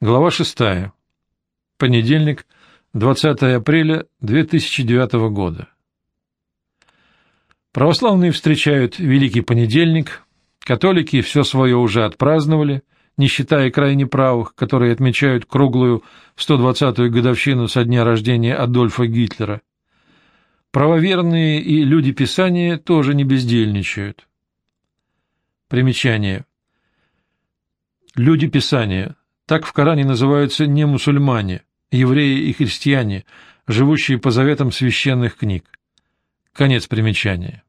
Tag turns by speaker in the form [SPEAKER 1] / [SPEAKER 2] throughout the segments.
[SPEAKER 1] Глава 6. Понедельник, 20 апреля 2009 года. Православные встречают Великий Понедельник, католики все свое уже отпраздновали, не считая крайне правых, которые отмечают круглую 120-ю годовщину со дня рождения Адольфа Гитлера. Правоверные и люди Писания тоже не бездельничают. Примечание. Люди Писания так в Коране называются не мусульмане, евреи и христиане, живущие по заветам священных книг. Конец примечания.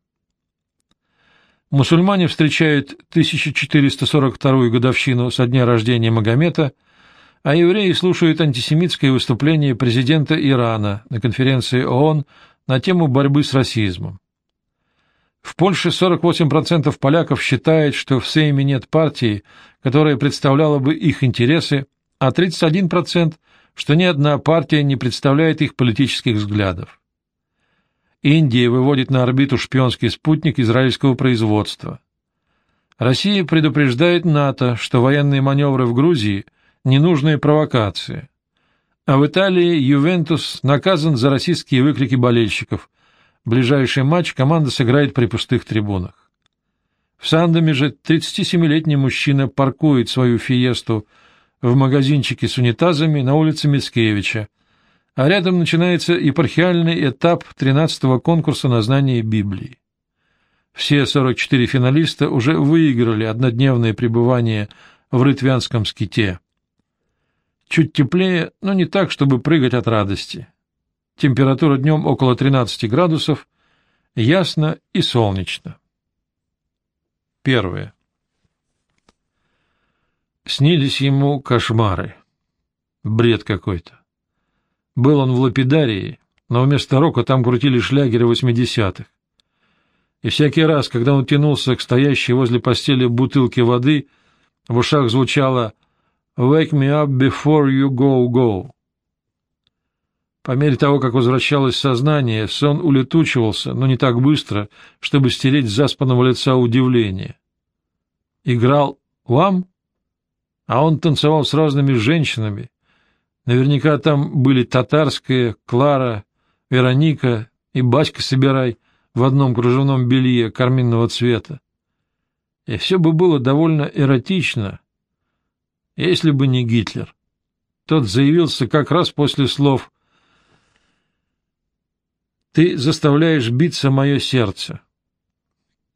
[SPEAKER 1] Мусульмане встречают 1442 годовщину со дня рождения Магомета, а евреи слушают антисемитское выступление президента Ирана на конференции ООН на тему борьбы с расизмом. В Польше 48% поляков считают, что в Сейме нет партии, которая представляла бы их интересы, а 31% что ни одна партия не представляет их политических взглядов. Индия выводит на орбиту шпионский спутник израильского производства. Россия предупреждает НАТО, что военные маневры в Грузии – ненужные провокации. А в Италии Ювентус наказан за российские выкрики болельщиков, Ближайший матч команда сыграет при пустых трибунах. В Сандоме же 37-летний мужчина паркует свою фиесту в магазинчике с унитазами на улице Мицкевича, а рядом начинается епархиальный этап 13-го конкурса на знание Библии. Все 44 финалиста уже выиграли однодневное пребывание в Рытвянском ските. Чуть теплее, но не так, чтобы прыгать от радости. Температура днем около 13 градусов, ясно и солнечно. Первое. Снились ему кошмары. Бред какой-то. Был он в лапидарии, но вместо рока там крутили шлягеры восьмидесятых. И всякий раз, когда он тянулся к стоящей возле постели бутылке воды, в ушах звучало «Wake me up before you go go». По мере того, как возвращалось сознание, сон улетучивался, но не так быстро, чтобы стереть с заспанного лица удивление. Играл вам? А он танцевал с разными женщинами. Наверняка там были Татарская, Клара, Вероника и Баська Собирай в одном кружевном белье карминного цвета. И все бы было довольно эротично, если бы не Гитлер. Тот заявился как раз после слов ты заставляешь биться мое сердце.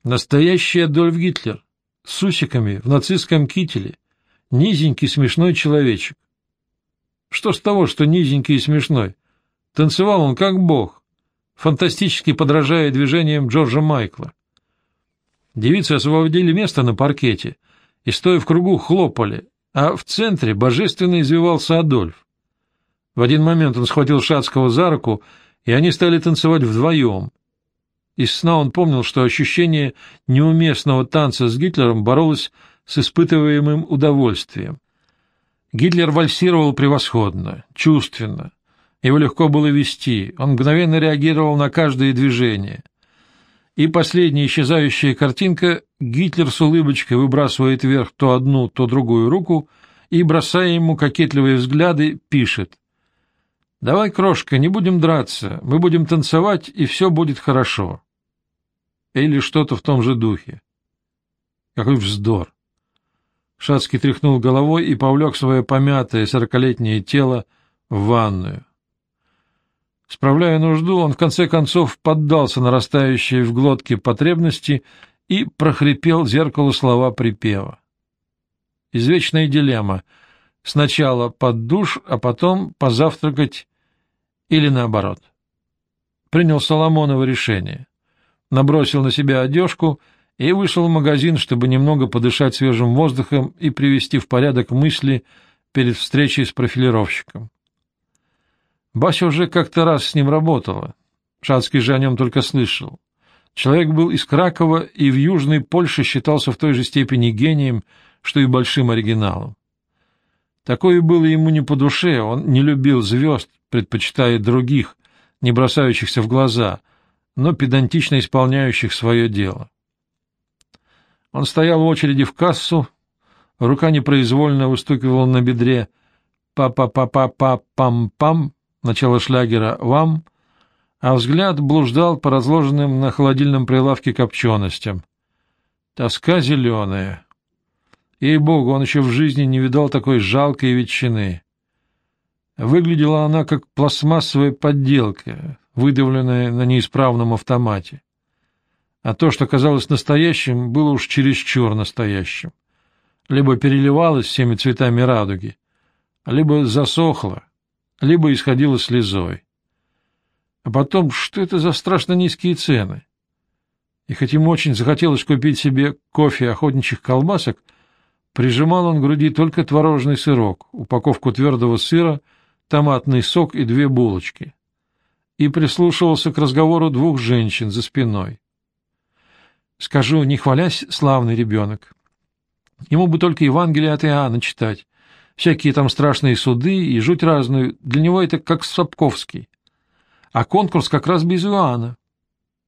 [SPEAKER 1] Настоящий Адольф Гитлер, с усиками, в нацистском кителе, низенький смешной человечек. Что с того, что низенький и смешной? Танцевал он как бог, фантастически подражая движениям Джорджа Майкла. Девицы освободили место на паркете и, стоя в кругу, хлопали, а в центре божественно извивался Адольф. В один момент он схватил Шацкого за руку и они стали танцевать вдвоем. Из сна он помнил, что ощущение неуместного танца с Гитлером боролось с испытываемым удовольствием. Гитлер вальсировал превосходно, чувственно. Его легко было вести, он мгновенно реагировал на каждое движение. И последняя исчезающая картинка — Гитлер с улыбочкой выбрасывает вверх то одну, то другую руку и, бросая ему кокетливые взгляды, пишет Давай, крошка, не будем драться, мы будем танцевать, и все будет хорошо. Или что-то в том же духе. Какой вздор! Шацкий тряхнул головой и повлек свое помятое сорокалетнее тело в ванную. Справляя нужду, он в конце концов поддался нарастающей в глотке потребности и прохрипел зеркалу слова припева. Извечная дилемма — сначала под душ, а потом позавтракать или наоборот. Принял Соломоново решение. Набросил на себя одежку и вышел в магазин, чтобы немного подышать свежим воздухом и привести в порядок мысли перед встречей с профилировщиком. Бася уже как-то раз с ним работала. Шацкий же о нем только слышал. Человек был из Кракова и в Южной Польше считался в той же степени гением, что и большим оригиналом. Такое было ему не по душе, он не любил звезд, предпочитая других, не бросающихся в глаза, но педантично исполняющих свое дело. Он стоял в очереди в кассу, рука непроизвольно выстукивала на бедре, «па-па-па-па-па-пам-пам» начало шлягера «вам», а взгляд блуждал по разложенным на холодильном прилавке копченостям. Тоска зеленая. Ей-богу, он еще в жизни не видал такой жалкой ветчины. Выглядела она как пластмассовая подделка, выдавленная на неисправном автомате. А то, что казалось настоящим, было уж чересчур настоящим. Либо переливалось всеми цветами радуги, либо засохло, либо исходило слезой. А потом, что это за страшно низкие цены? И хоть ему очень захотелось купить себе кофе охотничьих колбасок, прижимал он к груди только творожный сырок, упаковку твердого сыра, томатный сок и две булочки. И прислушивался к разговору двух женщин за спиной. Скажу, не хвалясь, славный ребенок. Ему бы только Евангелие от Иоанна читать. Всякие там страшные суды и жуть разную. Для него это как Сапковский. А конкурс как раз без Иоанна.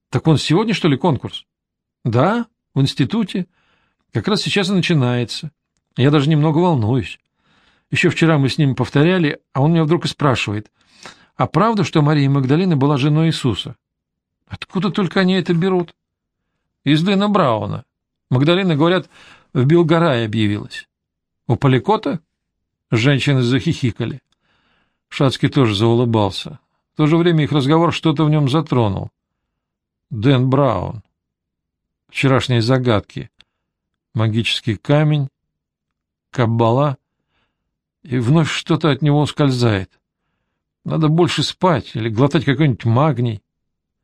[SPEAKER 1] Так он сегодня, что ли, конкурс? Да, в институте. Как раз сейчас и начинается. Я даже немного волнуюсь. Еще вчера мы с ним повторяли, а он меня вдруг и спрашивает, а правда, что Мария Магдалина была женой Иисуса? Откуда только они это берут? Из Дэна Брауна. Магдалина, говорят, в Белгорае объявилась. У Поликота? Женщины захихикали. Шацкий тоже заулыбался. В то же время их разговор что-то в нем затронул. Дэн Браун. Вчерашние загадки. Магический камень. Каббала. И вновь что-то от него ускользает. Надо больше спать или глотать какой-нибудь магний.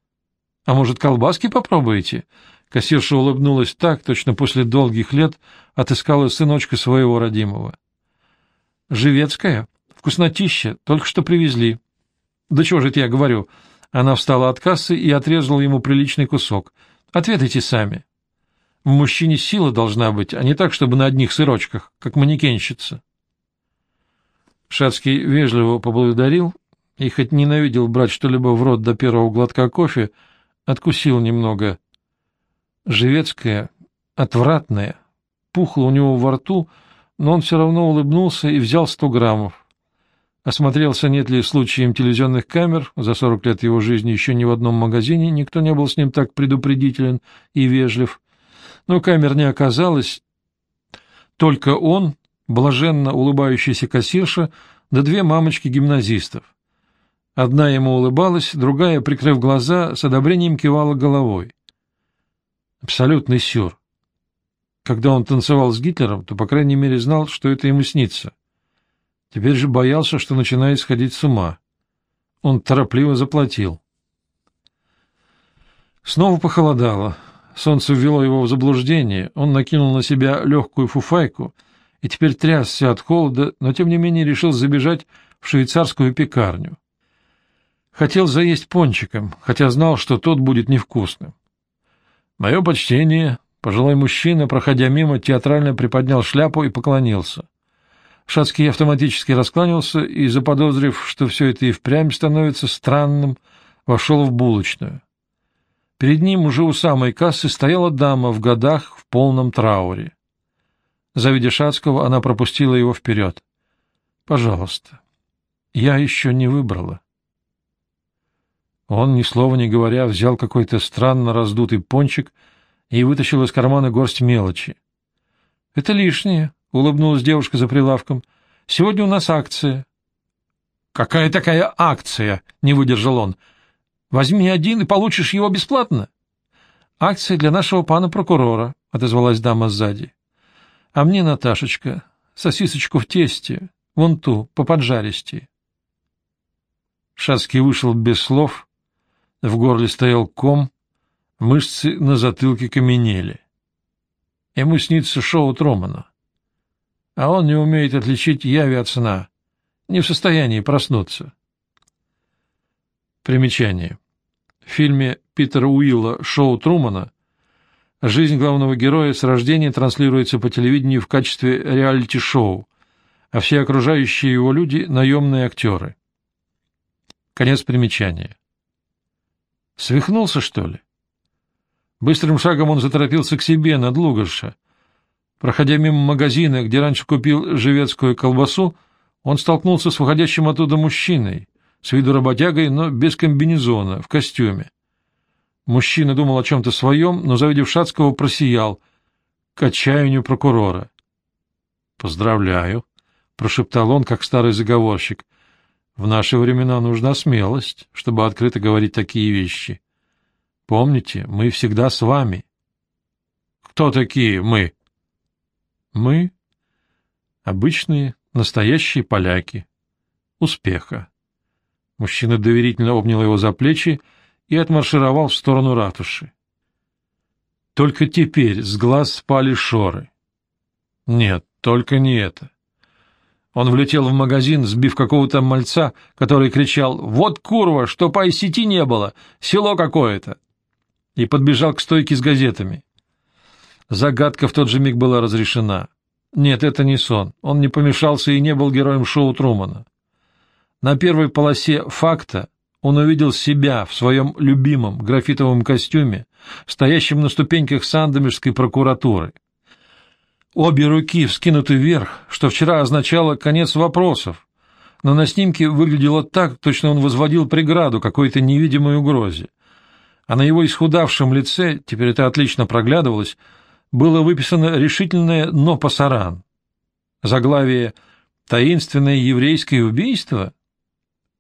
[SPEAKER 1] — А может, колбаски попробуете? Кассирша улыбнулась так, точно после долгих лет отыскала сыночка своего родимого. — Живецкая? Вкуснотища, только что привезли. — да чего же это я говорю? Она встала от кассы и отрезала ему приличный кусок. Ответайте сами. В мужчине сила должна быть, а не так, чтобы на одних сырочках, как манекенщица. Шацкий вежливо поблагодарил и, хоть ненавидел брать что-либо в рот до первого глотка кофе, откусил немного. Живецкая, отвратная, пухла у него во рту, но он все равно улыбнулся и взял сто граммов. Осмотрелся, нет ли случаем телевизионных камер. За сорок лет его жизни еще ни в одном магазине никто не был с ним так предупредителен и вежлив. Но камер не оказалось. Только он, блаженно улыбающийся кассирша, да две мамочки гимназистов. Одна ему улыбалась, другая, прикрыв глаза, с одобрением кивала головой. Абсолютный сюр. Когда он танцевал с Гитлером, то, по крайней мере, знал, что это ему снится. Теперь же боялся, что начинает сходить с ума. Он торопливо заплатил. Снова похолодало. Солнце ввело его в заблуждение. Он накинул на себя легкую фуфайку и теперь трясся от холода, но тем не менее решил забежать в швейцарскую пекарню. Хотел заесть пончиком, хотя знал, что тот будет невкусным. Мое почтение, пожилой мужчина, проходя мимо, театрально приподнял шляпу и поклонился. Шацкий автоматически раскланялся и, заподозрив, что все это и впрямь становится странным, вошел в булочную. Перед ним уже у самой кассы стояла дама в годах в полном трауре. Завидя Шацкого, она пропустила его вперед. — Пожалуйста, я еще не выбрала. Он, ни слова не говоря, взял какой-то странно раздутый пончик и вытащил из кармана горсть мелочи. — Это лишнее, — улыбнулась девушка за прилавком. — Сегодня у нас акция. — Какая такая акция? — не выдержал он. — Возьми один и получишь его бесплатно. — Акция для нашего пана прокурора, — отозвалась дама сзади. — А мне, Наташечка, сосисочку в тесте, вон ту, по поджаристи. Шацкий вышел без слов, в горле стоял ком, мышцы на затылке каменели. Ему снится шоу Тромана а он не умеет отличить яви от сна, не в состоянии проснуться. Примечание. В фильме Питера Уилла «Шоу Трумана» жизнь главного героя с рождения транслируется по телевидению в качестве реалити-шоу, а все окружающие его люди — наемные актеры. Конец примечания. Свихнулся, что ли? Быстрым шагом он заторопился к себе над Лугаша, Проходя мимо магазина, где раньше купил живецкую колбасу, Он столкнулся с выходящим оттуда мужчиной, с виду работягой, но без комбинезона, в костюме. Мужчина думал о чем-то своем, но, завидев Шацкого, просиял к отчаянию прокурора. — Поздравляю, — прошептал он, как старый заговорщик. — В наши времена нужна смелость, чтобы открыто говорить такие вещи. Помните, мы всегда с вами. — Кто такие мы? — Мы — обычные, настоящие поляки. Успеха. Мужчина доверительно обнял его за плечи и отмаршировал в сторону ратуши. Только теперь с глаз спали шоры. Нет, только не это. Он влетел в магазин, сбив какого-то мальца, который кричал «Вот курва, что по сети не было! Село какое-то!» и подбежал к стойке с газетами. Загадка в тот же миг была разрешена. Нет, это не сон. Он не помешался и не был героем шоу Трумана. На первой полосе «Факта» он увидел себя в своем любимом графитовом костюме, стоящем на ступеньках Сандомирской прокуратуры. Обе руки вскинуты вверх, что вчера означало конец вопросов, но на снимке выглядело так, точно он возводил преграду какой-то невидимой угрозе. А на его исхудавшем лице, теперь это отлично проглядывалось, было выписано решительное «но пасаран». Заглавие «Таинственное еврейское убийство»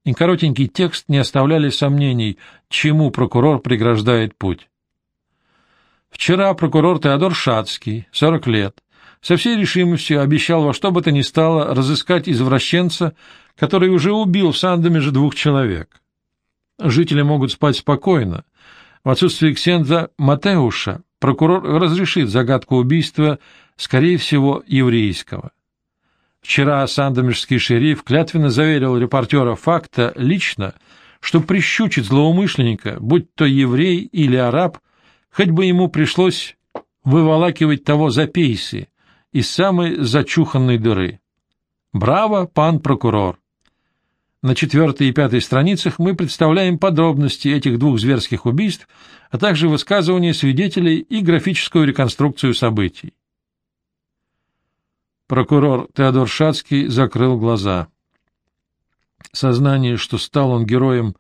[SPEAKER 1] и коротенький текст не оставляли сомнений, чему прокурор преграждает путь. Вчера прокурор Теодор Шацкий, 40 лет, со всей решимостью обещал во что бы то ни стало разыскать извращенца, который уже убил в Сандомеже двух человек. Жители могут спать спокойно. В отсутствие Ксенза Матеуша прокурор разрешит загадку убийства, скорее всего, еврейского. Вчера сандомирский шериф клятвенно заверил репортера факта лично, что прищучит злоумышленника, будь то еврей или араб, хоть бы ему пришлось выволакивать того за пейсы из самой зачуханной дыры. Браво, пан прокурор! На четвертой и пятой страницах мы представляем подробности этих двух зверских убийств, а также высказывания свидетелей и графическую реконструкцию событий. Прокурор Теодор Шацкий закрыл глаза. Сознание, что стал он героем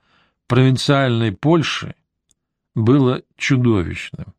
[SPEAKER 1] провинциальной Польши, было чудовищным.